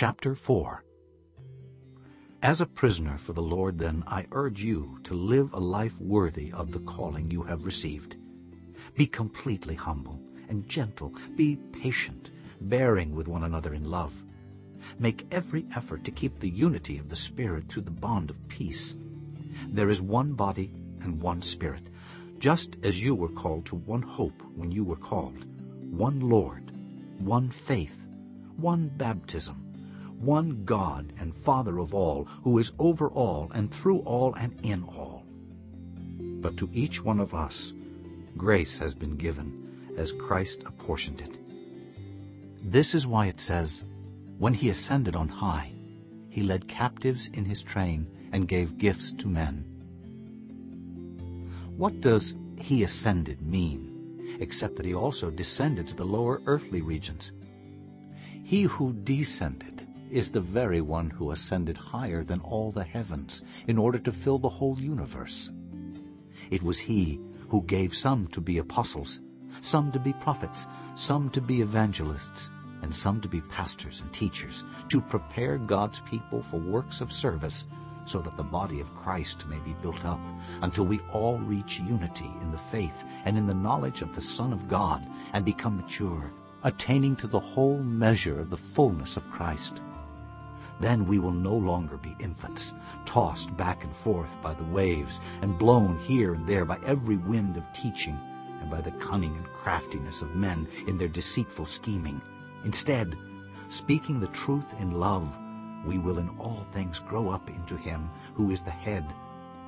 Chapter 4 As a prisoner for the Lord, then, I urge you to live a life worthy of the calling you have received. Be completely humble and gentle. Be patient, bearing with one another in love. Make every effort to keep the unity of the Spirit through the bond of peace. There is one body and one Spirit, just as you were called to one hope when you were called, one Lord, one faith, one baptism, one God and Father of all, who is over all and through all and in all. But to each one of us grace has been given as Christ apportioned it. This is why it says, When he ascended on high, he led captives in his train and gave gifts to men. What does he ascended mean, except that he also descended to the lower earthly regions? He who descended is the very one who ascended higher than all the heavens in order to fill the whole universe. It was he who gave some to be apostles, some to be prophets, some to be evangelists, and some to be pastors and teachers, to prepare God's people for works of service so that the body of Christ may be built up until we all reach unity in the faith and in the knowledge of the Son of God and become mature, attaining to the whole measure of the fullness of Christ. Then we will no longer be infants, tossed back and forth by the waves and blown here and there by every wind of teaching and by the cunning and craftiness of men in their deceitful scheming. Instead, speaking the truth in love, we will in all things grow up into him who is the head,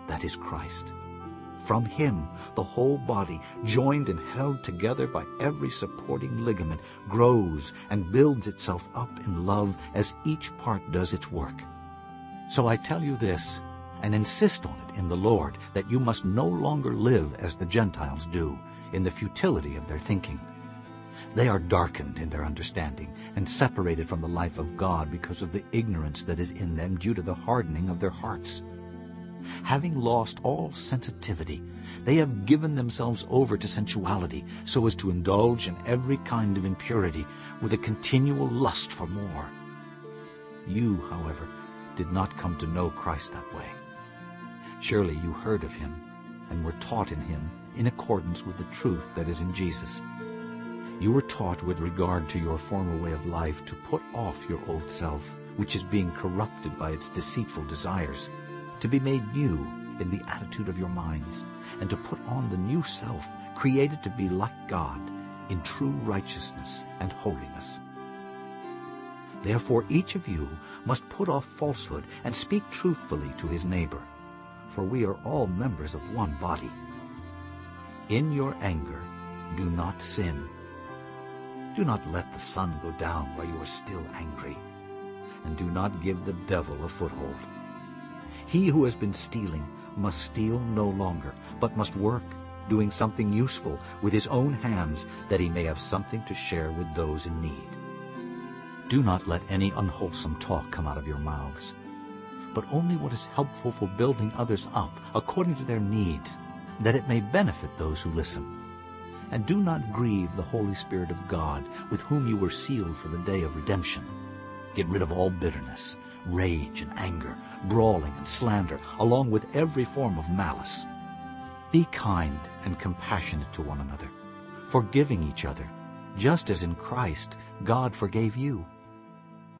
that is Christ. From him the whole body, joined and held together by every supporting ligament, grows and builds itself up in love as each part does its work. So I tell you this, and insist on it in the Lord, that you must no longer live as the Gentiles do, in the futility of their thinking. They are darkened in their understanding and separated from the life of God because of the ignorance that is in them due to the hardening of their hearts. Having lost all sensitivity, they have given themselves over to sensuality so as to indulge in every kind of impurity with a continual lust for more. You, however, did not come to know Christ that way. Surely you heard of him and were taught in him in accordance with the truth that is in Jesus. You were taught with regard to your former way of life to put off your old self, which is being corrupted by its deceitful desires, to be made new in the attitude of your minds, and to put on the new self, created to be like God, in true righteousness and holiness. Therefore each of you must put off falsehood and speak truthfully to his neighbor, for we are all members of one body. In your anger do not sin. Do not let the sun go down while you are still angry, and do not give the devil a foothold. He who has been stealing must steal no longer, but must work, doing something useful with his own hands, that he may have something to share with those in need. Do not let any unwholesome talk come out of your mouths, but only what is helpful for building others up according to their needs, that it may benefit those who listen. And do not grieve the Holy Spirit of God, with whom you were sealed for the day of redemption. Get rid of all bitterness, rage and anger, brawling and slander, along with every form of malice. Be kind and compassionate to one another, forgiving each other, just as in Christ God forgave you.